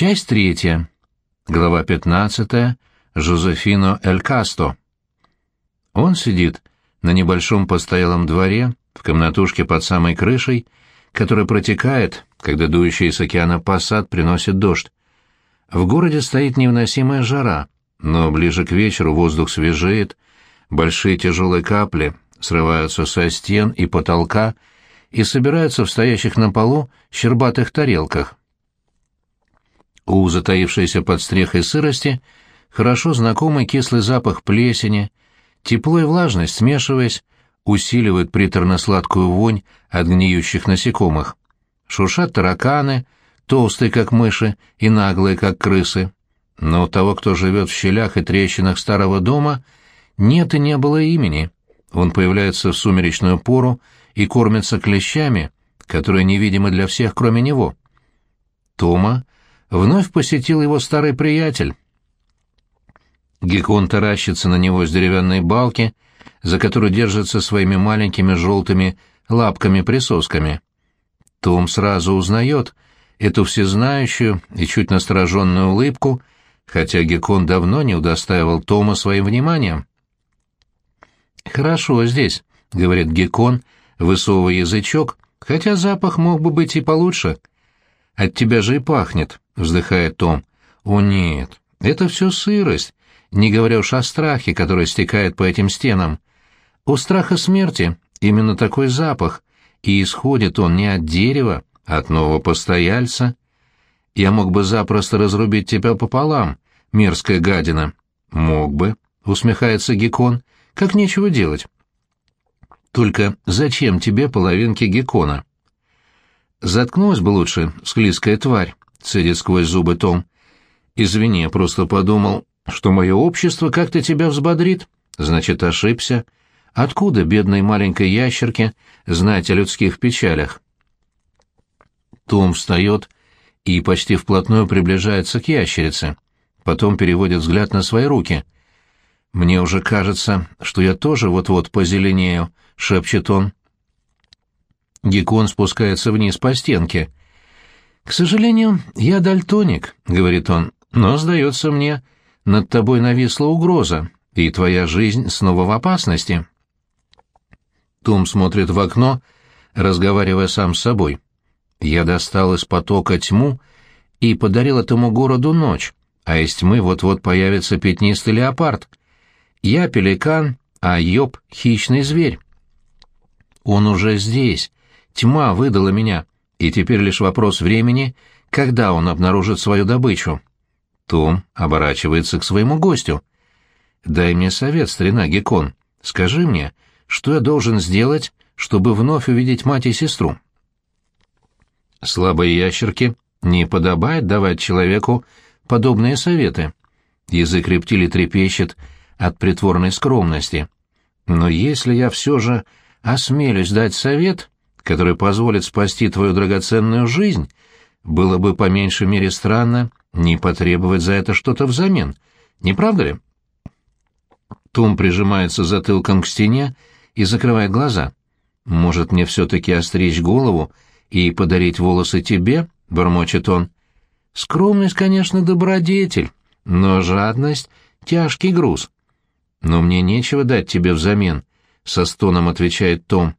Часть третья. Глава пятнадцатая. Жозефино Эль Касто. Он сидит на небольшом постоялом дворе, в комнатушке под самой крышей, которая протекает, когда дующий с океана пассат приносит дождь. В городе стоит невыносимая жара, но ближе к вечеру воздух свежеет, большие тяжелые капли срываются со стен и потолка и собираются в стоящих на полу щербатых тарелках. У затаившейся под стрехой сырости хорошо знакомый кислый запах плесени, тепло и влажность, смешиваясь, усиливают приторно-сладкую вонь от гниющих насекомых. Шуршат тараканы, толстые, как мыши, и наглые, как крысы. Но у того, кто живет в щелях и трещинах старого дома, нет и не было имени. Он появляется в сумеречную пору и кормится клещами, которые невидимы для всех, кроме него. Тома вновь посетил его старый приятель. Гекон таращится на него с деревянной балки, за которую держится своими маленькими желтыми лапками-присосками. Том сразу узнает эту всезнающую и чуть настороженную улыбку, хотя Гекон давно не удостаивал Тома своим вниманием. «Хорошо здесь», — говорит Гекон, высовывая язычок, хотя запах мог бы быть и получше. «От тебя же и пахнет», — вздыхает Том. «О нет, это все сырость, не говоря уж о страхе, который стекает по этим стенам. У страха смерти именно такой запах, и исходит он не от дерева, а от нового постояльца. Я мог бы запросто разрубить тебя пополам, мерзкая гадина». «Мог бы», — усмехается Гекон, — «как нечего делать». «Только зачем тебе половинки Геккона?» «Заткнулась бы лучше, склизкая тварь», — цедит сквозь зубы Том. «Извини, я просто подумал, что мое общество как-то тебя взбодрит. Значит, ошибся. Откуда бедной маленькой ящерке знать о людских печалях?» Том встает и почти вплотную приближается к ящерице. Потом переводит взгляд на свои руки. «Мне уже кажется, что я тоже вот-вот позеленею», — шепчет он. Геккон спускается вниз по стенке. «К сожалению, я дальтоник», — говорит он, — «но, сдается мне, над тобой нависла угроза, и твоя жизнь снова в опасности». Том смотрит в окно, разговаривая сам с собой. «Я достал из потока тьму и подарил этому городу ночь, а из тьмы вот-вот появится пятнистый леопард. Я пеликан, а Йоб — хищный зверь. Он уже здесь, Тьма выдала меня, и теперь лишь вопрос времени, когда он обнаружит свою добычу. Том оборачивается к своему гостю. «Дай мне совет, старина Гекон. Скажи мне, что я должен сделать, чтобы вновь увидеть мать и сестру?» Слабой ящерке не подобает давать человеку подобные советы. Язык рептилий трепещет от притворной скромности. Но если я все же осмелюсь дать совет, который позволит спасти твою драгоценную жизнь, было бы по меньшей мере странно не потребовать за это что-то взамен, не правда ли? Том прижимается затылком к стене и закрывает глаза. «Может, мне все-таки остричь голову и подарить волосы тебе?» — бормочет он. «Скромность, конечно, добродетель, но жадность — тяжкий груз». «Но мне нечего дать тебе взамен», — со стоном отвечает Том.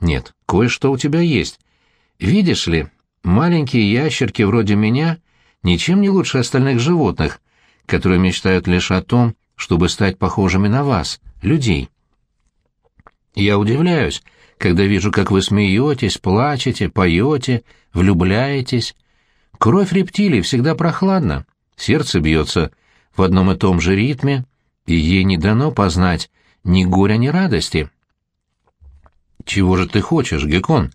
Нет, кое-что у тебя есть. Видишь ли, маленькие ящерки вроде меня ничем не лучше остальных животных, которые мечтают лишь о том, чтобы стать похожими на вас, людей. Я удивляюсь, когда вижу, как вы смеетесь, плачете, поете, влюбляетесь. Кровь рептилий всегда прохладна, сердце бьется в одном и том же ритме, и ей не дано познать ни горя, ни радости. Чего же ты хочешь, Гекон?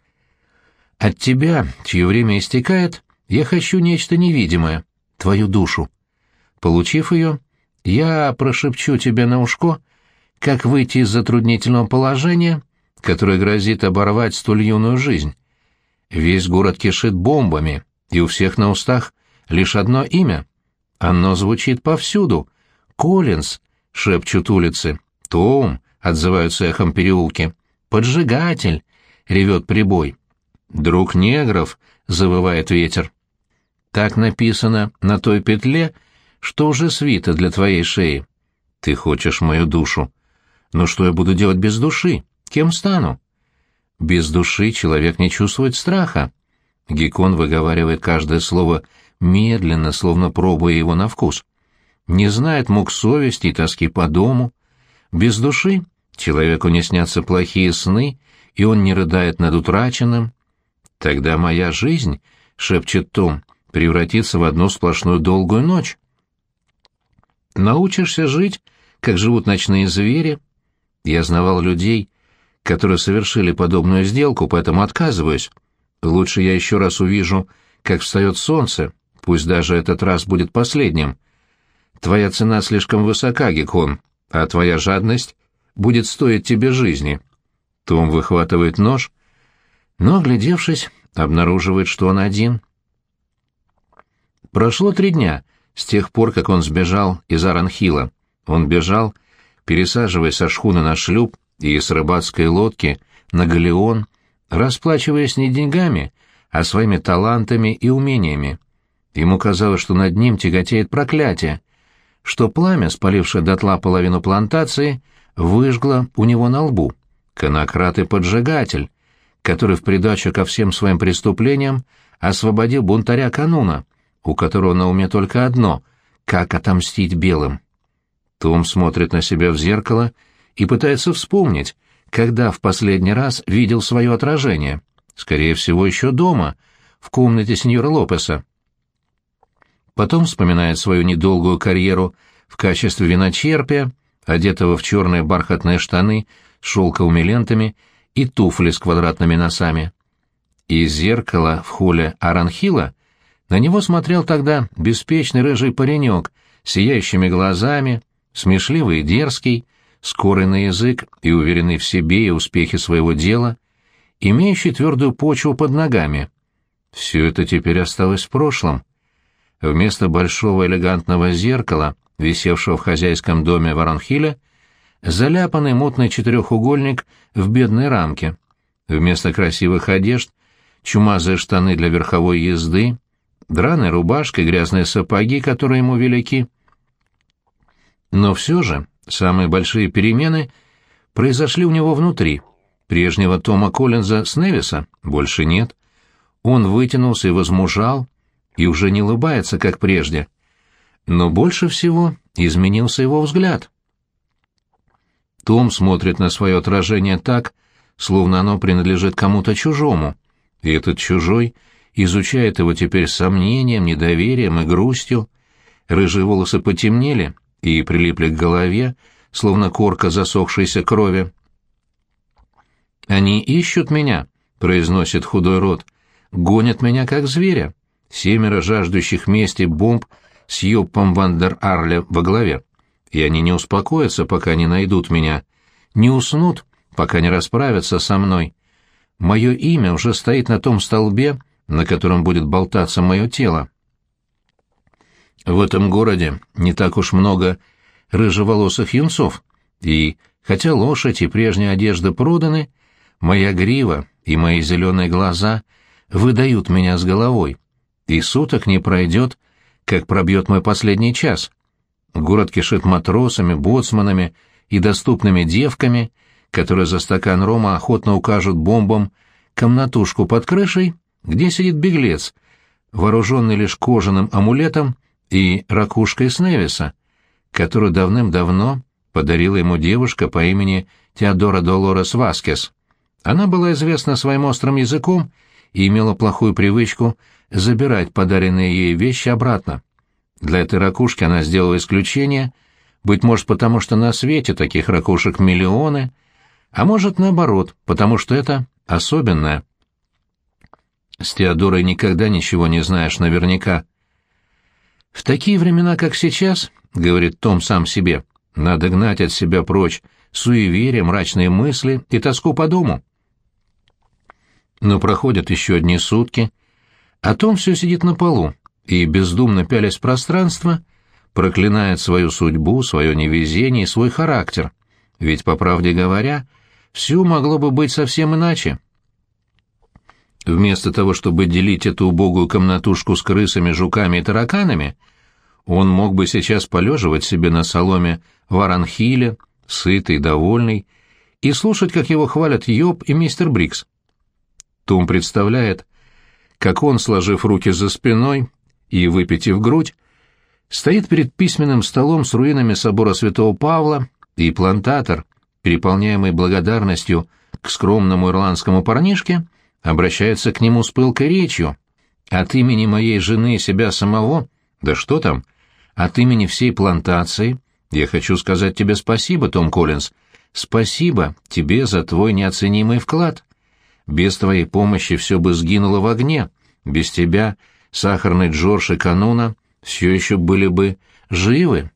От тебя, чье время истекает, я хочу нечто невидимое, твою душу. Получив ее, я прошепчу тебе на ушко, как выйти из затруднительного положения, которое грозит оборвать столь юную жизнь. Весь город кишит бомбами, и у всех на устах лишь одно имя. Оно звучит повсюду. «Коллинз», — шепчут улицы. «Том», — отзываются эхом переулки. Поджигатель!» — ревет прибой. «Друг негров!» — завывает ветер. Так написано на той петле, что уже свито для твоей шеи. Ты хочешь мою душу. Но что я буду делать без души? Кем стану? Без души человек не чувствует страха. Гекон выговаривает каждое слово медленно, словно пробуя его на вкус. Не знает мук совести и тоски по дому. Без души человеку не снятся плохие сны, и он не рыдает над утраченным. Тогда моя жизнь, — шепчет Том, — превратится в одну сплошную долгую ночь. Научишься жить, как живут ночные звери. Я знавал людей, которые совершили подобную сделку, поэтому отказываюсь. Лучше я еще раз увижу, как встает солнце, пусть даже этот раз будет последним. Твоя цена слишком высока, Гекон, а твоя жадность будет стоить тебе жизни. Том выхватывает нож, но, оглядевшись, обнаруживает, что он один. Прошло три дня с тех пор, как он сбежал из Аранхила. Он бежал, пересаживаясь со шхуны на шлюп и с рыбацкой лодки на галеон, расплачиваясь не деньгами, а своими талантами и умениями. Ему казалось, что над ним тяготеет проклятие, что пламя, спалившее дотла половину плантации, выжгло у него на лбу. Конократ и поджигатель, который в придачу ко всем своим преступлениям освободил бунтаря кануна, у которого на уме только одно — как отомстить белым. Том смотрит на себя в зеркало и пытается вспомнить, когда в последний раз видел свое отражение. Скорее всего, еще дома, в комнате сеньора Лопеса. Потом вспоминает свою недолгую карьеру в качестве виночерпия, одетого в черные бархатные штаны с шелковыми лентами и туфли с квадратными носами. Из зеркала в холле Аранхила на него смотрел тогда беспечный рыжий паренек, сияющими глазами, смешливый и дерзкий, скорый на язык и уверенный в себе и успехе своего дела, имеющий твердую почву под ногами. Все это теперь осталось в прошлом. Вместо большого элегантного зеркала, висевшего в хозяйском доме Воронхиля, заляпанный мутный четырехугольник в бедной рамке. Вместо красивых одежд — чумазые штаны для верховой езды, драная рубашка и грязные сапоги, которые ему велики. Но все же самые большие перемены произошли у него внутри. Прежнего Тома Коллинза с Невиса больше нет. Он вытянулся и возмужал, и уже не улыбается, как прежде. Но больше всего изменился его взгляд. Том смотрит на свое отражение так, словно оно принадлежит кому-то чужому, и этот чужой изучает его теперь с сомнением, недоверием и грустью. Рыжие волосы потемнели и прилипли к голове, словно корка засохшейся крови. «Они ищут меня», — произносит худой рот, — «гонят меня, как зверя. Семеро жаждущих мести бомб с Йоппом Вандер Арле во главе и они не успокоятся, пока не найдут меня, не уснут, пока не расправятся со мной. Мое имя уже стоит на том столбе, на котором будет болтаться мое тело. В этом городе не так уж много рыжеволосых юнцов, и, хотя лошадь и прежняя одежда проданы, моя грива и мои зеленые глаза выдают меня с головой, и суток не пройдет, как пробьет мой последний час. Город кишит матросами, боцманами и доступными девками, которые за стакан рома охотно укажут бомбам комнатушку под крышей, где сидит беглец, вооруженный лишь кожаным амулетом и ракушкой Сневиса, которую давным-давно подарила ему девушка по имени Теодора Долорес Васкес. Она была известна своим острым языком и имела плохую привычку забирать подаренные ей вещи обратно. Для этой ракушки она сделала исключение, быть может, потому что на свете таких ракушек миллионы, а может, наоборот, потому что это особенное. С Теодорой никогда ничего не знаешь наверняка. В такие времена, как сейчас, — говорит Том сам себе, — надо гнать от себя прочь суеверие, мрачные мысли и тоску по дому. Но проходят еще одни сутки, а Том все сидит на полу, и, бездумно пялясь в пространство, проклинает свою судьбу, свое невезение и свой характер. Ведь, по правде говоря, все могло бы быть совсем иначе. Вместо того, чтобы делить эту убогую комнатушку с крысами, жуками и тараканами, он мог бы сейчас полеживать себе на соломе в Аранхиле, сытый, довольный, и слушать, как его хвалят Йоб и мистер Брикс. Том представляет, как он, сложив руки за спиной и выпитив грудь, стоит перед письменным столом с руинами собора святого Павла, и плантатор, переполняемый благодарностью к скромному ирландскому парнишке, обращается к нему с пылкой речью. От имени моей жены и себя самого, да что там, от имени всей плантации, я хочу сказать тебе спасибо, Том Коллинз, спасибо тебе за твой неоценимый вклад. Без твоей помощи все бы сгинуло в огне, без тебя сахарный Джордж и Кануна все еще были бы живы.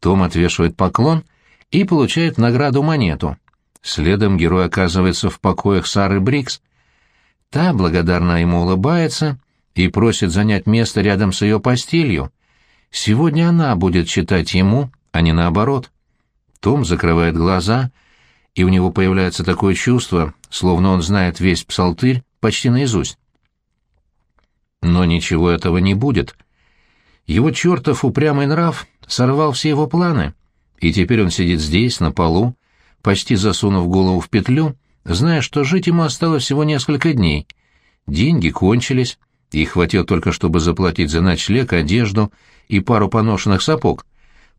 Том отвешивает поклон и получает награду монету. Следом герой оказывается в покоях Сары Брикс — Та благодарно ему улыбается и просит занять место рядом с ее постелью. Сегодня она будет читать ему, а не наоборот. Том закрывает глаза, и у него появляется такое чувство, словно он знает весь псалтырь почти наизусть. Но ничего этого не будет. Его чертов упрямый нрав сорвал все его планы, и теперь он сидит здесь, на полу, почти засунув голову в петлю, зная, что жить ему осталось всего несколько дней. Деньги кончились, их хватило только, чтобы заплатить за ночлег, одежду и пару поношенных сапог,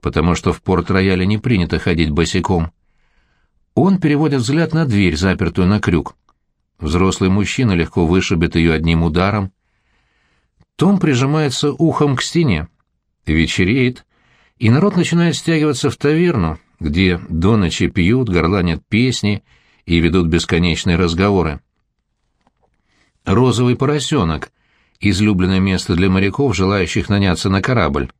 потому что в порт-рояле не принято ходить босиком. Он переводит взгляд на дверь, запертую на крюк. Взрослый мужчина легко вышибет ее одним ударом. Том прижимается ухом к стене. Вечереет, и народ начинает стягиваться в таверну, где до ночи пьют, горланят песни — и ведут бесконечные разговоры. Розовый поросенок — излюбленное место для моряков, желающих наняться на корабль.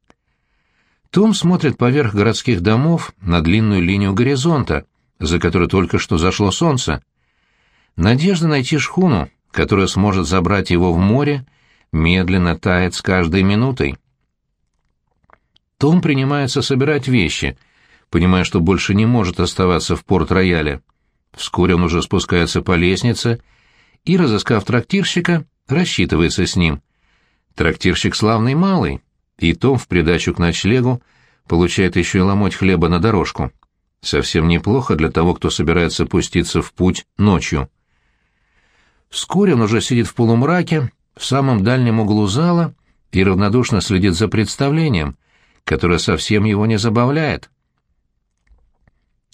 Том смотрит поверх городских домов на длинную линию горизонта, за которой только что зашло солнце. Надежда найти шхуну, которая сможет забрать его в море, медленно тает с каждой минутой. Том принимается собирать вещи, понимая, что больше не может оставаться в порт-рояле. Вскоре он уже спускается по лестнице и, разыскав трактирщика, рассчитывается с ним. Трактирщик славный малый, и Том в придачу к ночлегу получает еще и ломоть хлеба на дорожку. Совсем неплохо для того, кто собирается пуститься в путь ночью. Вскоре он уже сидит в полумраке, в самом дальнем углу зала и равнодушно следит за представлением, которое совсем его не забавляет.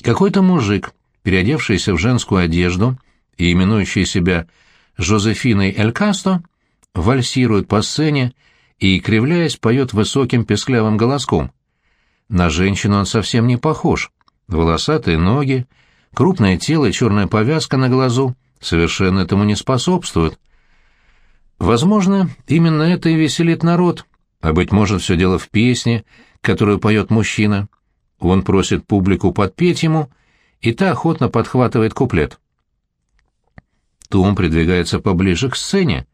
Какой-то мужик переодевшаяся в женскую одежду и именующая себя Жозефиной Эль Касто, вальсирует по сцене и, кривляясь, поет высоким песклявым голоском. На женщину он совсем не похож. Волосатые ноги, крупное тело и черная повязка на глазу совершенно этому не способствуют. Возможно, именно это и веселит народ, а, быть может, все дело в песне, которую поет мужчина. Он просит публику подпеть ему — и та охотно подхватывает куплет. Том придвигается поближе к сцене.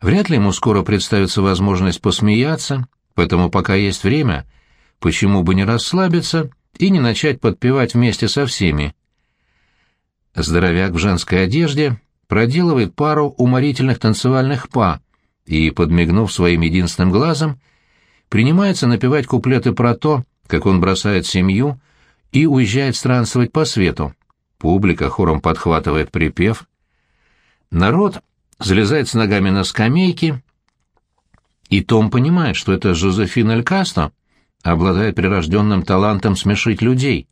Вряд ли ему скоро представится возможность посмеяться, поэтому пока есть время, почему бы не расслабиться и не начать подпевать вместе со всеми. Здоровяк в женской одежде проделывает пару уморительных танцевальных па и, подмигнув своим единственным глазом, принимается напевать куплеты про то, как он бросает семью, и уезжает странствовать по свету. Публика хором подхватывает припев. Народ залезает с ногами на скамейки, и Том понимает, что это Жозефина Эль Касто обладает прирожденным талантом смешить людей.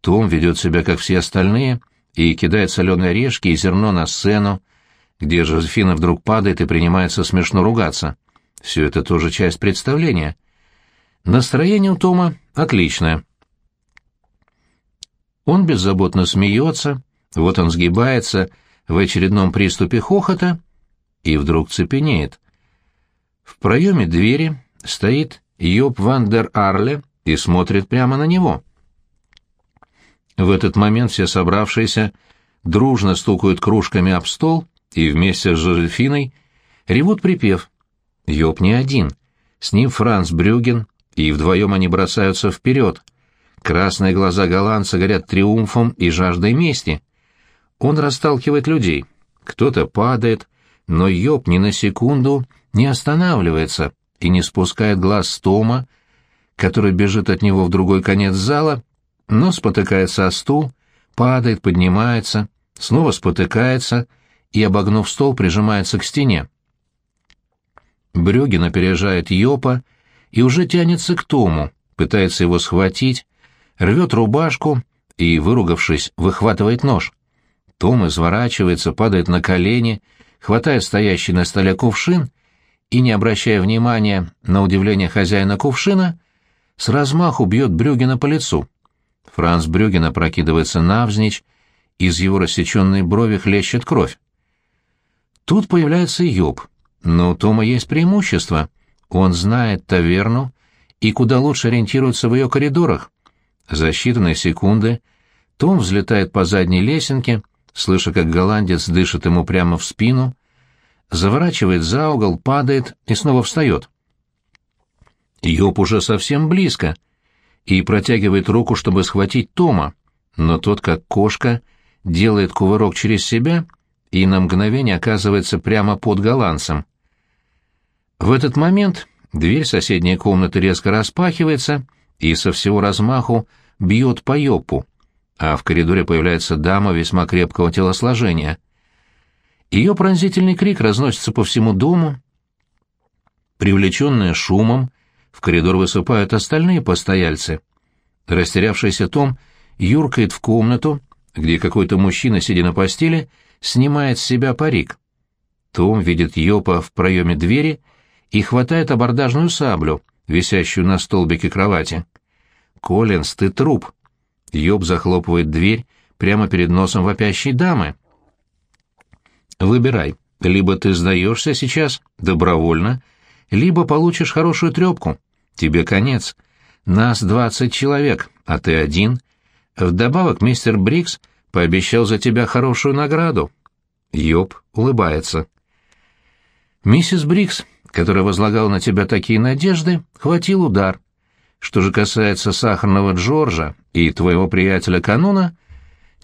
Том ведет себя, как все остальные, и кидает соленые орешки и зерно на сцену, где Жозефина вдруг падает и принимается смешно ругаться. Все это тоже часть представления. Настроение у Тома отличное. Он беззаботно смеется, вот он сгибается в очередном приступе хохота и вдруг цепенеет. В проеме двери стоит Йоб Ван Арле и смотрит прямо на него. В этот момент все собравшиеся дружно стукают кружками об стол и вместе с Жозефиной ревут припев. Йоб не один, с ним Франц Брюген, и вдвоем они бросаются вперед — Красные глаза голландца горят триумфом и жаждой мести. Он расталкивает людей. Кто-то падает, но Йоб ни на секунду не останавливается и не спускает глаз с Тома, который бежит от него в другой конец зала, но спотыкается о стул, падает, поднимается, снова спотыкается и, обогнув стол, прижимается к стене. Брюгин опережает Йопа и уже тянется к Тому, пытается его схватить, рвет рубашку и, выругавшись, выхватывает нож. Том изворачивается, падает на колени, хватает стоящий на столе кувшин и, не обращая внимания на удивление хозяина кувшина, с размаху бьет Брюгина по лицу. Франц Брюгин опрокидывается навзничь, из его рассеченной брови хлещет кровь. Тут появляется Йоб, но у Тома есть преимущество. Он знает таверну и куда лучше ориентируется в ее коридорах. За считанные секунды Том взлетает по задней лесенке, слыша, как голландец дышит ему прямо в спину, заворачивает за угол, падает и снова встает. Йоб уже совсем близко и протягивает руку, чтобы схватить Тома, но тот, как кошка, делает кувырок через себя и на мгновение оказывается прямо под голландцем. В этот момент дверь соседней комнаты резко распахивается и со всего размаху бьет по Йопу, а в коридоре появляется дама весьма крепкого телосложения. Ее пронзительный крик разносится по всему дому. Привлеченная шумом, в коридор высыпают остальные постояльцы. Растерявшийся Том юркает в комнату, где какой-то мужчина, сидя на постели, снимает с себя парик. Том видит Йопа в проеме двери и хватает абордажную саблю, висящую на столбике кровати. «Коллинз, ты труп!» Йоб захлопывает дверь прямо перед носом вопящей дамы. «Выбирай, либо ты сдаешься сейчас, добровольно, либо получишь хорошую трепку. Тебе конец. Нас двадцать человек, а ты один. Вдобавок мистер Брикс пообещал за тебя хорошую награду». Йоб улыбается. «Миссис Брикс, которая возлагала на тебя такие надежды, хватил удар. Что же касается сахарного Джорджа и твоего приятеля Кануна,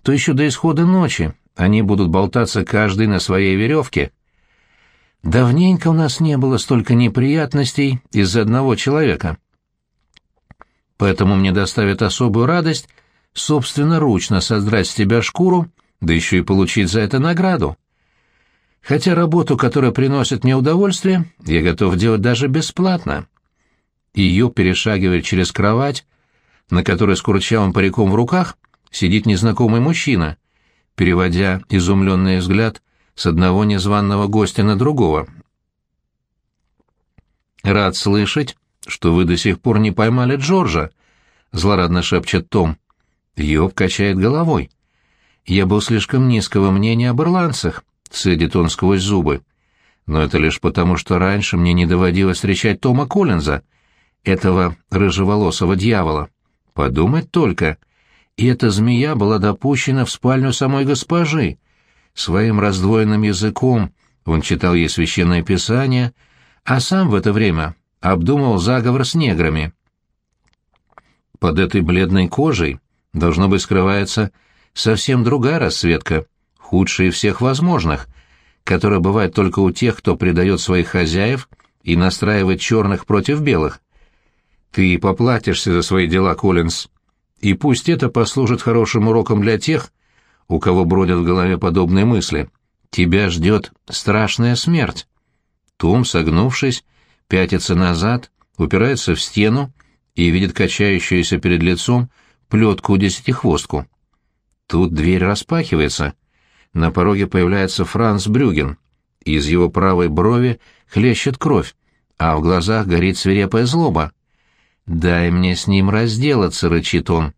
то еще до исхода ночи они будут болтаться каждый на своей веревке. Давненько у нас не было столько неприятностей из-за одного человека. Поэтому мне доставит особую радость собственноручно содрать с тебя шкуру, да еще и получить за это награду. Хотя работу, которая приносит мне удовольствие, я готов делать даже бесплатно. Ее перешагивает через кровать, на которой с курчавым париком в руках сидит незнакомый мужчина, переводя изумленный взгляд с одного незваного гостя на другого. «Рад слышать, что вы до сих пор не поймали Джорджа», — злорадно шепчет Том. Йоб качает головой. «Я был слишком низкого мнения об ирландцах», — цедит он сквозь зубы. «Но это лишь потому, что раньше мне не доводилось встречать Тома Коллинза, этого рыжеволосого дьявола. Подумать только. И эта змея была допущена в спальню самой госпожи. Своим раздвоенным языком он читал ей священное писание, а сам в это время обдумывал заговор с неграми. Под этой бледной кожей, должно быть, скрывается совсем другая расцветка, худшая всех возможных, которая бывает только у тех, кто предает своих хозяев и настраивает черных против белых. Ты поплатишься за свои дела, Коллинз. И пусть это послужит хорошим уроком для тех, у кого бродят в голове подобные мысли. Тебя ждет страшная смерть. Том, согнувшись, пятится назад, упирается в стену и видит качающуюся перед лицом плетку-десятихвостку. Тут дверь распахивается. На пороге появляется Франц Брюген. Из его правой брови хлещет кровь, а в глазах горит свирепая злоба. «Дай мне с ним разделаться», — рычит он.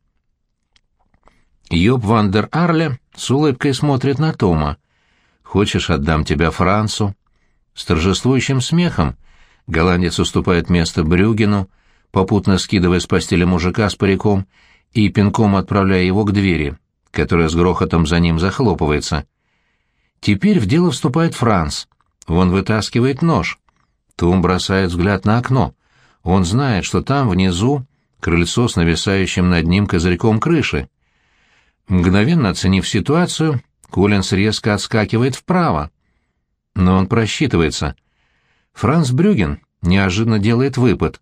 Йоб Вандер Арле с улыбкой смотрит на Тома. «Хочешь, отдам тебя Францу?» С торжествующим смехом голландец уступает место Брюгину, попутно скидывая с постели мужика с париком и пинком отправляя его к двери, которая с грохотом за ним захлопывается. Теперь в дело вступает Франц. Он вытаскивает нож. Том бросает взгляд на окно. Он знает, что там, внизу, крыльцо с нависающим над ним козырьком крыши. Мгновенно оценив ситуацию, Коллинс резко отскакивает вправо. но он просчитывается. Франц Брюген неожиданно делает выпад.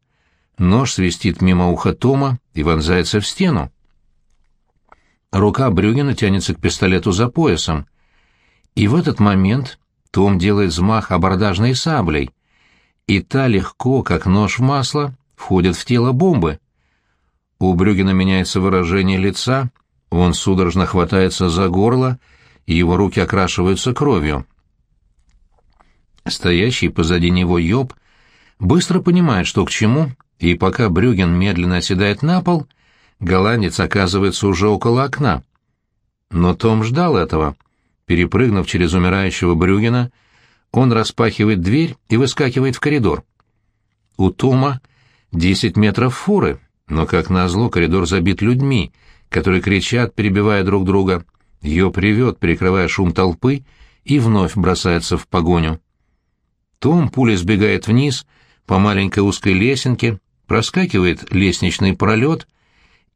Нож свистит мимо уха Тома и вонзается в стену. Рука Брюгена тянется к пистолету за поясом. И в этот момент том делает взмах абордажной саблей, и та легко, как нож в масло, входит в тело бомбы. У Брюгена меняется выражение лица, он судорожно хватается за горло, и его руки окрашиваются кровью. Стоящий позади него Йоб быстро понимает, что к чему, и пока Брюген медленно оседает на пол, голландец оказывается уже около окна. Но Том ждал этого. Перепрыгнув через умирающего Брюгена, он распахивает дверь и выскакивает в коридор. У Тома десять метров фуры, но, как назло, коридор забит людьми, которые кричат, перебивая друг друга. Ее привет, перекрывая шум толпы, и вновь бросается в погоню. Том пулей сбегает вниз по маленькой узкой лесенке, проскакивает лестничный пролет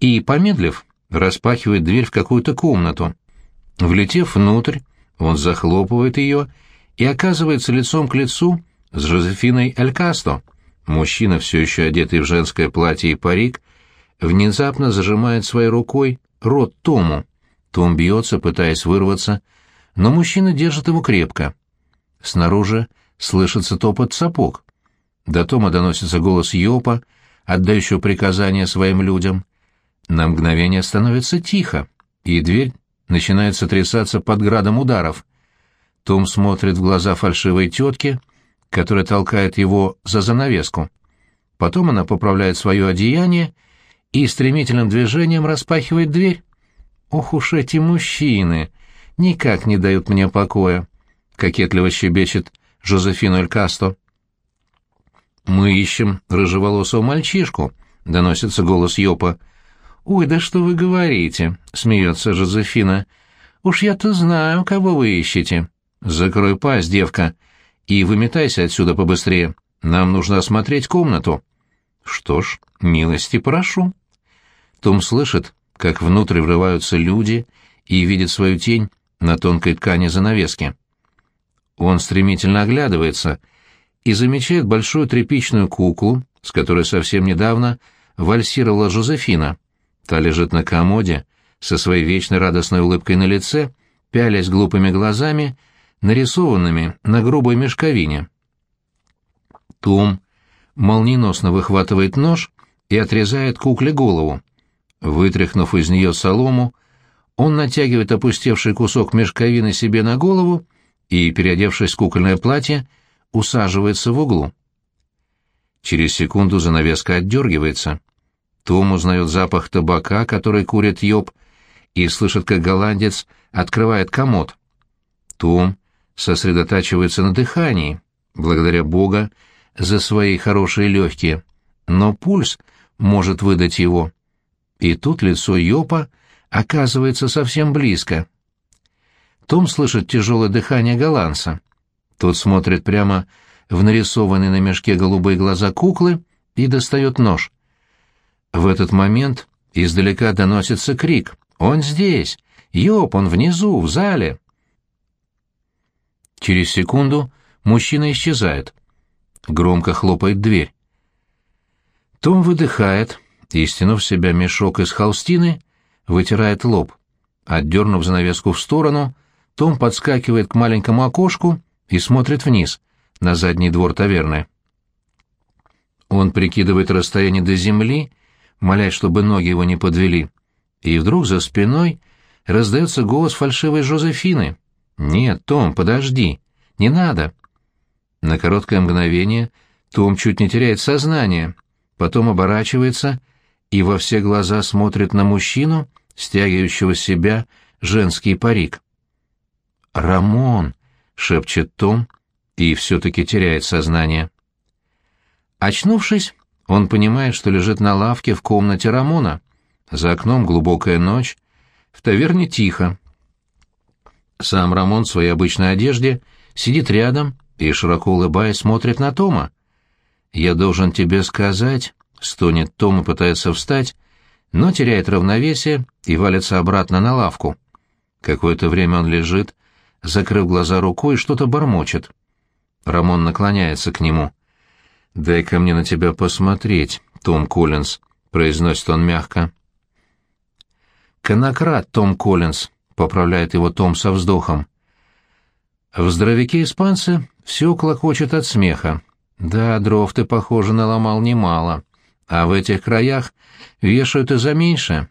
и, помедлив, распахивает дверь в какую-то комнату. Влетев внутрь, он захлопывает ее и оказывается лицом к лицу с Жозефиной Элькасто. Мужчина, все еще одетый в женское платье и парик, внезапно зажимает своей рукой рот Тому. Том бьется, пытаясь вырваться, но мужчина держит его крепко. Снаружи слышится топот сапог. До Тома доносится голос Йопа, отдающего приказания своим людям. На мгновение становится тихо, и дверь начинает сотрясаться под градом ударов. Том смотрит в глаза фальшивой тетки — которая толкает его за занавеску. Потом она поправляет свое одеяние и стремительным движением распахивает дверь. «Ох уж эти мужчины! Никак не дают мне покоя!» — кокетливо щебечет Жозефина Элькасто. «Мы ищем рыжеволосого мальчишку», — доносится голос Йопа. «Ой, да что вы говорите?» — смеется Жозефина. «Уж я-то знаю, кого вы ищете». «Закрой пасть, девка», и выметайся отсюда побыстрее. Нам нужно осмотреть комнату». «Что ж, милости прошу». Том слышит, как внутрь врываются люди и видит свою тень на тонкой ткани занавески. Он стремительно оглядывается и замечает большую тряпичную куклу, с которой совсем недавно вальсировала Жозефина. Та лежит на комоде, со своей вечной радостной улыбкой на лице, пялясь глупыми глазами нарисованными на грубой мешковине. Том молниеносно выхватывает нож и отрезает кукле голову. Вытряхнув из нее солому, он натягивает опустевший кусок мешковины себе на голову и, переодевшись в кукольное платье, усаживается в углу. Через секунду занавеска отдергивается. Том узнает запах табака, который курит Йоб, и слышит, как голландец открывает комод. Том сосредотачивается на дыхании, благодаря Бога за свои хорошие легкие, но пульс может выдать его. И тут лицо Йопа оказывается совсем близко. Том слышит тяжелое дыхание голландца. Тот смотрит прямо в нарисованные на мешке голубые глаза куклы и достает нож. В этот момент издалека доносится крик «Он здесь! Йоп, он внизу, в зале!» Через секунду мужчина исчезает. Громко хлопает дверь. Том выдыхает и, стянув себя мешок из холстины, вытирает лоб. Отдернув занавеску в сторону, том подскакивает к маленькому окошку и смотрит вниз, на задний двор таверны. Он прикидывает расстояние до земли, молясь, чтобы ноги его не подвели, и вдруг за спиной раздается голос фальшивой Жозефины. «Нет, Том, подожди. Не надо». На короткое мгновение Том чуть не теряет сознание, потом оборачивается и во все глаза смотрит на мужчину, стягивающего с себя женский парик. «Рамон!» — шепчет Том и все-таки теряет сознание. Очнувшись, он понимает, что лежит на лавке в комнате Рамона. За окном глубокая ночь, в таверне тихо. Сам Рамон в своей обычной одежде сидит рядом и, широко улыбаясь, смотрит на Тома. «Я должен тебе сказать...» — стонет Том и пытается встать, но теряет равновесие и валится обратно на лавку. Какое-то время он лежит, закрыв глаза рукой и что-то бормочет. Рамон наклоняется к нему. «Дай-ка мне на тебя посмотреть, Том Коллинз», — произносит он мягко. «Конократ, Том Коллинз», — поправляет его Том со вздохом. В здоровяке испанцы все клокочет от смеха. Да, дров ты, похоже, наломал немало. А в этих краях вешают и за меньше.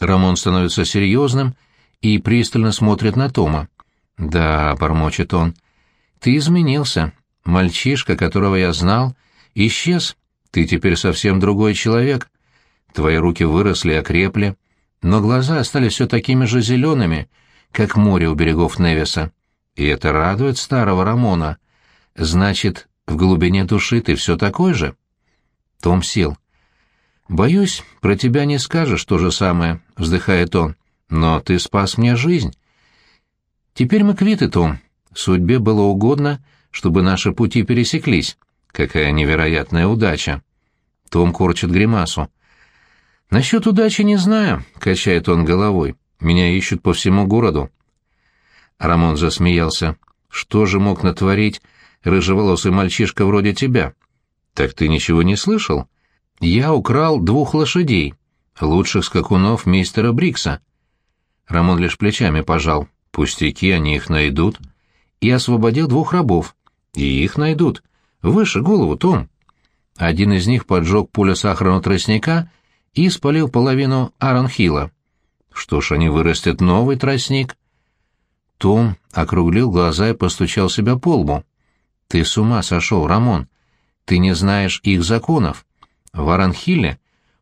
Рамон становится серьезным и пристально смотрит на Тома. «Да», — бормочет он, — «ты изменился. Мальчишка, которого я знал, исчез. Ты теперь совсем другой человек. Твои руки выросли и окрепли, но глаза остались все такими же зелеными, как море у берегов Невиса. И это радует старого Рамона. Значит, в глубине души ты все такой же?» Том сел. «Боюсь, про тебя не скажешь то же самое», — вздыхает он. «Но ты спас мне жизнь». «Теперь мы квиты, Том. Судьбе было угодно, чтобы наши пути пересеклись. Какая невероятная удача!» Том корчит гримасу. «Насчет удачи не знаю», — качает он головой. «Меня ищут по всему городу». Рамон засмеялся. «Что же мог натворить рыжеволосый мальчишка вроде тебя?» «Так ты ничего не слышал?» Я украл двух лошадей, лучших скакунов мистера Брикса. Рамон лишь плечами пожал. Пустяки, они их найдут. И освободил двух рабов. И их найдут. Выше голову, Том. Один из них поджег пуля сахарного тростника и спалил половину Аронхила. Что ж, они вырастят новый тростник. Том округлил глаза и постучал себя по лбу. «Ты с ума сошел, Рамон. Ты не знаешь их законов. В Аранхилле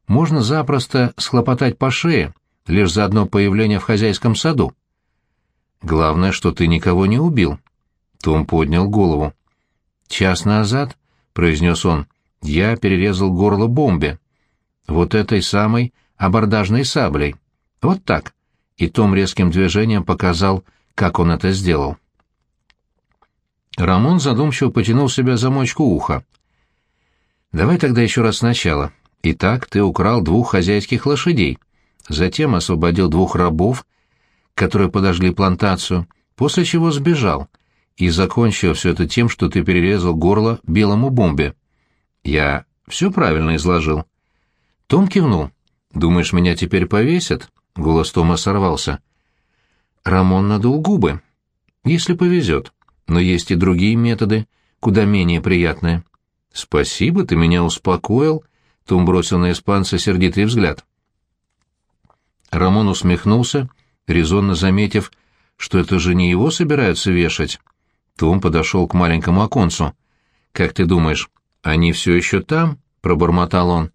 можно запросто схлопотать по шее, лишь за одно появление в хозяйском саду. Главное, что ты никого не убил. Том поднял голову. Час назад, — произнес он, — я перерезал горло бомбе. Вот этой самой абордажной саблей. Вот так. И Том резким движением показал, как он это сделал. Рамон задумчиво потянул себя за мочку уха. Давай тогда еще раз сначала. Итак, ты украл двух хозяйских лошадей, затем освободил двух рабов, которые подожгли плантацию, после чего сбежал, и закончил все это тем, что ты перерезал горло белому бомбе. Я все правильно изложил. Том кивнул. «Думаешь, меня теперь повесят?» Голос Тома сорвался. Рамон надул губы. «Если повезет. Но есть и другие методы, куда менее приятные». «Спасибо, ты меня успокоил», — Том бросил на испанца сердитый взгляд. Рамон усмехнулся, резонно заметив, что это же не его собираются вешать. Том подошел к маленькому оконцу. «Как ты думаешь, они все еще там?» — пробормотал он.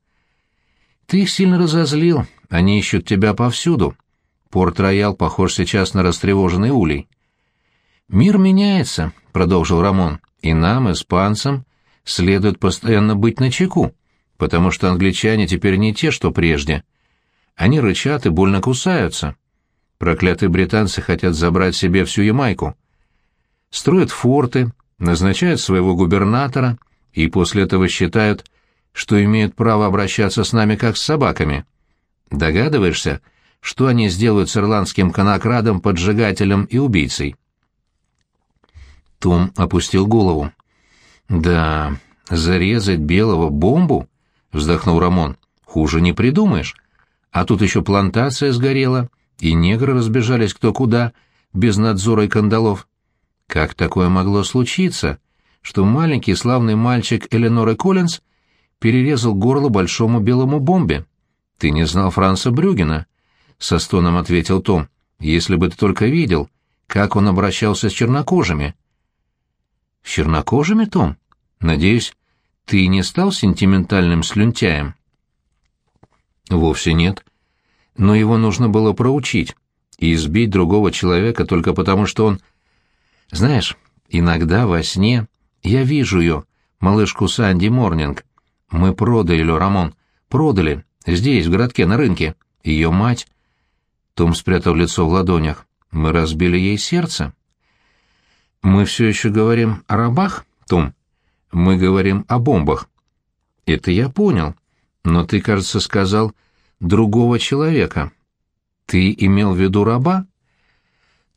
«Ты их сильно разозлил, они ищут тебя повсюду. Порт-Роял похож сейчас на растревоженный улей». «Мир меняется», — продолжил Рамон, — «и нам, испанцам, следует постоянно быть начеку, потому что англичане теперь не те, что прежде. Они рычат и больно кусаются. Проклятые британцы хотят забрать себе всю Ямайку. Строят форты, назначают своего губернатора и после этого считают, что имеют право обращаться с нами как с собаками. Догадываешься, что они сделают с ирландским конокрадом, поджигателем и убийцей?» Том опустил голову. «Да, зарезать белого бомбу?» — вздохнул Рамон. «Хуже не придумаешь. А тут еще плантация сгорела, и негры разбежались кто куда, без надзора и кандалов. Как такое могло случиться, что маленький славный мальчик Эленоры Коллинз перерезал горло большому белому бомбе? Ты не знал Франца Брюгена?» — со стоном ответил Том. «Если бы ты только видел, как он обращался с чернокожими». «С чернокожими, Том?» Надеюсь, ты не стал сентиментальным слюнтяем? Вовсе нет. Но его нужно было проучить и избить другого человека только потому, что он... Знаешь, иногда во сне я вижу ее, малышку Санди Морнинг. Мы продали ее, Рамон, продали, здесь, в городке, на рынке. Ее мать... Том спрятал лицо в ладонях. Мы разбили ей сердце. Мы все еще говорим о рабах, Том? Мы говорим о бомбах. Это я понял. Но ты, кажется, сказал другого человека. Ты имел в виду раба?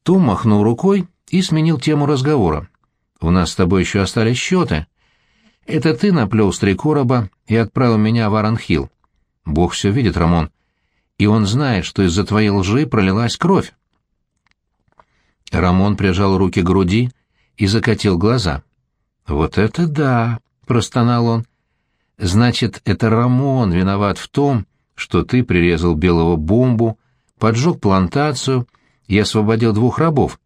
Том махнул рукой и сменил тему разговора. У нас с тобой еще остались счеты. Это ты наплел с три короба и отправил меня в Аранхилл. Бог все видит, Рамон. И он знает, что из-за твоей лжи пролилась кровь. Рамон прижал руки к груди и закатил глаза. «Вот это да!» — простонал он. «Значит, это Рамон виноват в том, что ты прирезал белого бомбу, поджег плантацию и освободил двух рабов.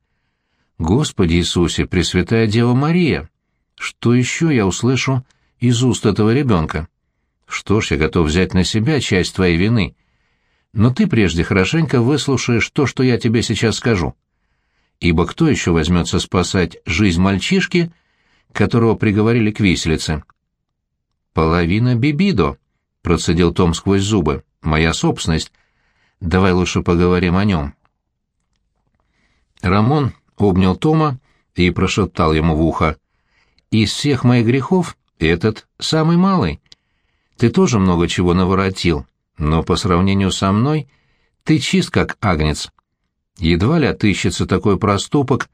Господи Иисусе, Пресвятая Дева Мария! Что еще я услышу из уст этого ребенка? Что ж, я готов взять на себя часть твоей вины. Но ты прежде хорошенько выслушаешь то, что я тебе сейчас скажу. Ибо кто еще возьмется спасать жизнь мальчишки, которого приговорили к виселице? Половина бибидо, — процедил Том сквозь зубы, — моя собственность. Давай лучше поговорим о нем. Рамон обнял Тома и прошептал ему в ухо. «Из всех моих грехов этот самый малый. Ты тоже много чего наворотил, но по сравнению со мной ты чист как агнец. Едва ли отыщется такой проступок,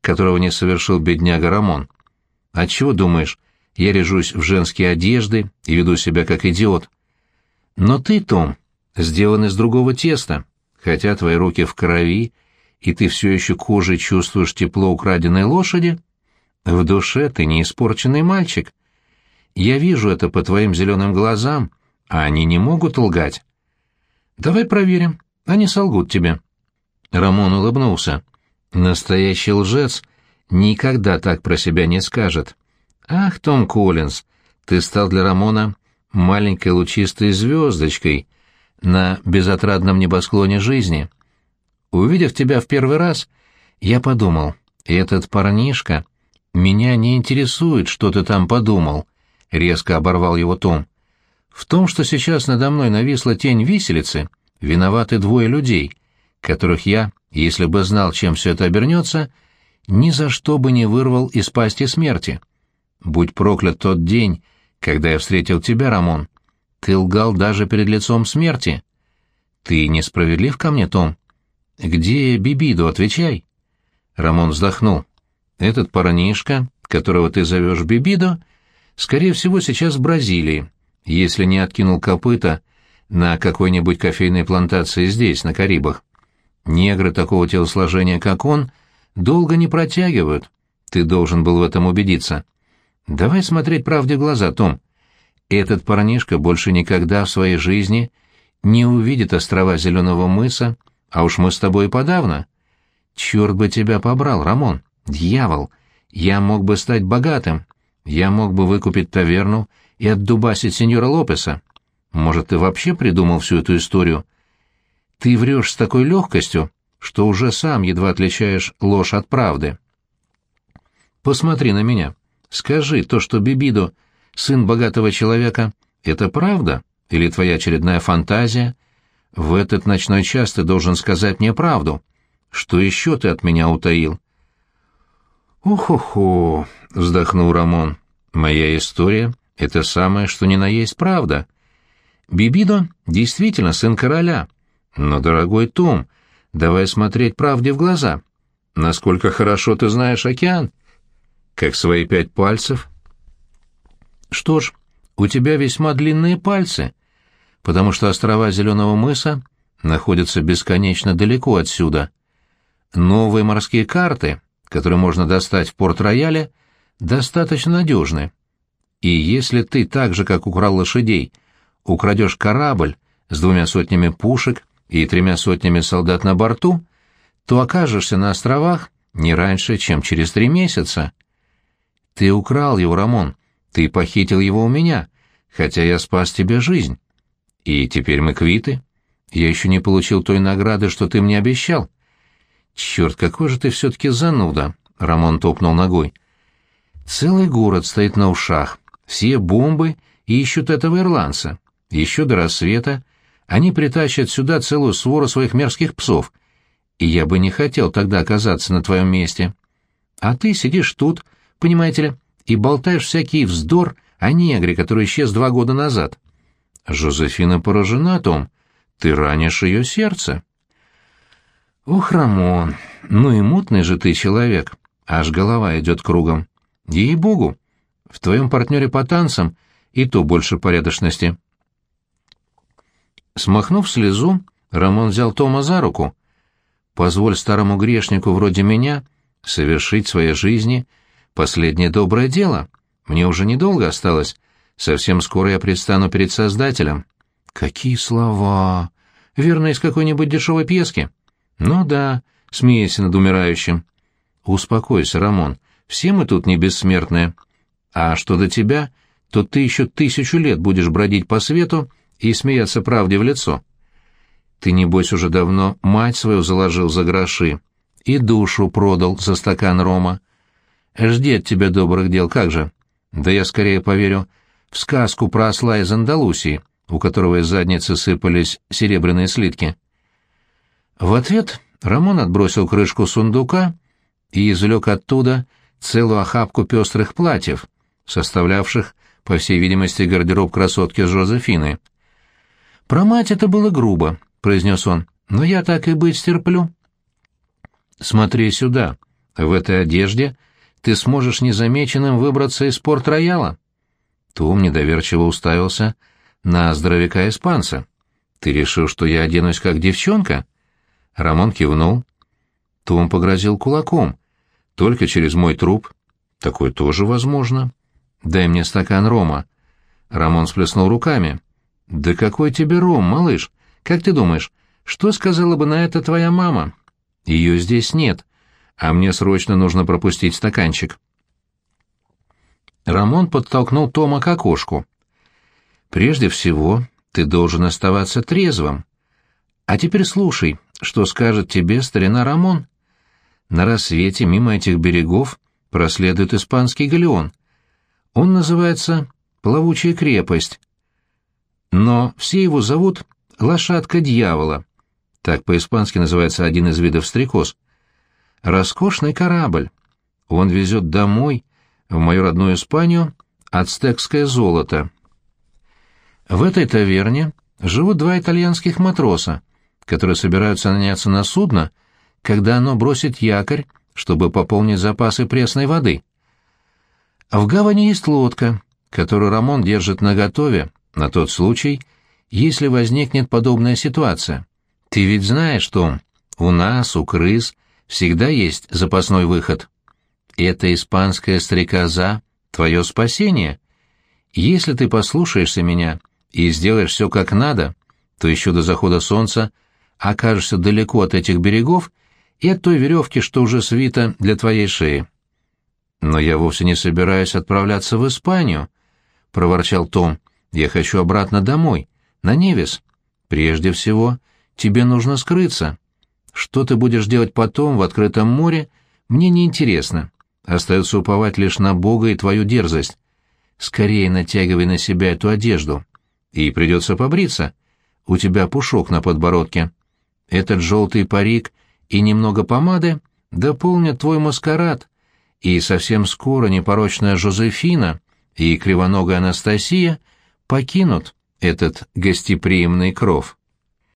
которого не совершил бедняга Рамон. Отчего думаешь, я режусь в женские одежды и веду себя как идиот? Но ты, Том, сделан из другого теста, хотя твои руки в крови, и ты все еще кожей чувствуешь тепло украденной лошади, в душе ты не испорченный мальчик. Я вижу это по твоим зеленым глазам, а они не могут лгать. Давай проверим, они солгут тебе. Рамон улыбнулся. Настоящий лжец никогда так про себя не скажет. Ах, Том Коллинз, ты стал для Рамона маленькой лучистой звездочкой на безотрадном небосклоне жизни. Увидев тебя в первый раз, я подумал, этот парнишка... Меня не интересует, что ты там подумал, — резко оборвал его Том. В том, что сейчас надо мной нависла тень виселицы, виноваты двое людей, которых я, если бы знал, чем все это обернется, ни за что бы не вырвал из пасти смерти. Будь проклят тот день, когда я встретил тебя, Рамон. Ты лгал даже перед лицом смерти. Ты несправедлив ко мне, Том? Где Бибиду, отвечай. Рамон вздохнул. Этот парнишка, которого ты зовешь Бибидо, скорее всего, сейчас в Бразилии, если не откинул копыта на какой-нибудь кофейной плантации здесь, на Карибах. Негры такого телосложения, как он, долго не протягивают. Ты должен был в этом убедиться. Давай смотреть правде в глаза, Том. Этот парнишка больше никогда в своей жизни не увидит острова Зеленого мыса, а уж мы с тобой подавно. Черт бы тебя побрал, Рамон. Дьявол! Я мог бы стать богатым. Я мог бы выкупить таверну и отдубасить сеньора Лопеса. Может, ты вообще придумал всю эту историю? Ты врешь с такой легкостью, что уже сам едва отличаешь ложь от правды. Посмотри на меня. Скажи, то, что Бибидо, сын богатого человека, это правда или твоя очередная фантазия? В этот ночной час ты должен сказать мне правду. Что еще ты от меня утаил? «Ох-охо!» — вздохнул Рамон. «Моя история — это самое, что ни на есть правда. Бибидо действительно сын короля. Но, дорогой Том, давай смотреть правде в глаза. Насколько хорошо ты знаешь океан? Как свои пять пальцев?» «Что ж, у тебя весьма длинные пальцы, потому что острова Зеленого мыса находятся бесконечно далеко отсюда. Новые морские карты которые можно достать в Порт-Рояле, достаточно надежны. И если ты так же, как украл лошадей, украдешь корабль с двумя сотнями пушек и тремя сотнями солдат на борту, то окажешься на островах не раньше, чем через три месяца. Ты украл его, Рамон, ты похитил его у меня, хотя я спас тебе жизнь. И теперь мы квиты. Я еще не получил той награды, что ты мне обещал. «Черт, какой же ты все-таки зануда!» — Рамон топнул ногой. «Целый город стоит на ушах, все бомбы ищут этого ирландца. Еще до рассвета они притащат сюда целую свору своих мерзких псов, и я бы не хотел тогда оказаться на твоем месте. А ты сидишь тут, понимаете ли, и болтаешь всякий вздор о негре, который исчез два года назад. Жозефина поражена, Том. Ты ранишь ее сердце». «Ух, Рамон, ну и мутный же ты человек, аж голова идет кругом. Ей-богу, в твоем партнере по танцам и то больше порядочности. Смахнув слезу, Рамон взял Тома за руку. «Позволь старому грешнику вроде меня совершить в своей жизни последнее доброе дело. Мне уже недолго осталось. Совсем скоро я предстану перед Создателем». «Какие слова! Верно, из какой-нибудь дешевой пьески?» «Ну да, смеясь над умирающим». «Успокойся, Рамон, все мы тут не бессмертные. А что до тебя, то ты еще тысячу лет будешь бродить по свету и смеяться правде в лицо. Ты, небось, уже давно мать свою заложил за гроши и душу продал за стакан рома. Жди от тебя добрых дел, как же? Да я скорее поверю в сказку про осла из Андалусии, у которого из задницы сыпались серебряные слитки. В ответ Рамон отбросил крышку сундука и извлек оттуда целую охапку пестрых платьев, составлявших, по всей видимости, гардероб красотки Жозефины. «Про мать это было грубо», — произнес он, — «но я так и быть стерплю». «Смотри сюда. В этой одежде ты сможешь незамеченным выбраться из порт-рояла». Том недоверчиво уставился на здоровяка-испанца. «Ты решил, что я оденусь как девчонка?» Рамон кивнул. Том погрозил кулаком. «Только через мой труп. Такое тоже возможно. Дай мне стакан рома». Рамон сплеснул руками. «Да какой тебе ром, малыш? Как ты думаешь, что сказала бы на это твоя мама? Ее здесь нет, а мне срочно нужно пропустить стаканчик». Рамон подтолкнул Тома к окошку. «Прежде всего, ты должен оставаться трезвым. А теперь слушай, что скажет тебе старина Рамон. На рассвете мимо этих берегов проследует испанский галеон. Он называется «Плавучая крепость», но все его зовут «лошадка дьявола». Так по-испански называется один из видов стрекоз. Роскошный корабль. Он везет домой, в мою родную Испанию, ацтекское золото. В этой таверне живут два итальянских матроса, которые собираются наняться на судно, когда оно бросит якорь, чтобы пополнить запасы пресной воды. В гавани есть лодка, которую Рамон держит наготове на тот случай, если возникнет подобная ситуация. Ты ведь знаешь, что у нас, у крыс, всегда есть запасной выход. Это испанская стрекоза — твое спасение. Если ты послушаешься меня и сделаешь все как надо, то еще до захода солнца окажешься далеко от этих берегов и от той веревки, что уже свита для твоей шеи. «Но я вовсе не собираюсь отправляться в Испанию», — проворчал Том. Я хочу обратно домой, на Невис. Прежде всего, тебе нужно скрыться. Что ты будешь делать потом в открытом море, мне не интересно. Остается уповать лишь на Бога и твою дерзость. Скорее натягивай на себя эту одежду. И придется побриться. У тебя пушок на подбородке. Этот желтый парик и немного помады дополнят твой маскарад, и совсем скоро непорочная Жозефина и кривоногая Анастасия — покинут этот гостеприимный кров.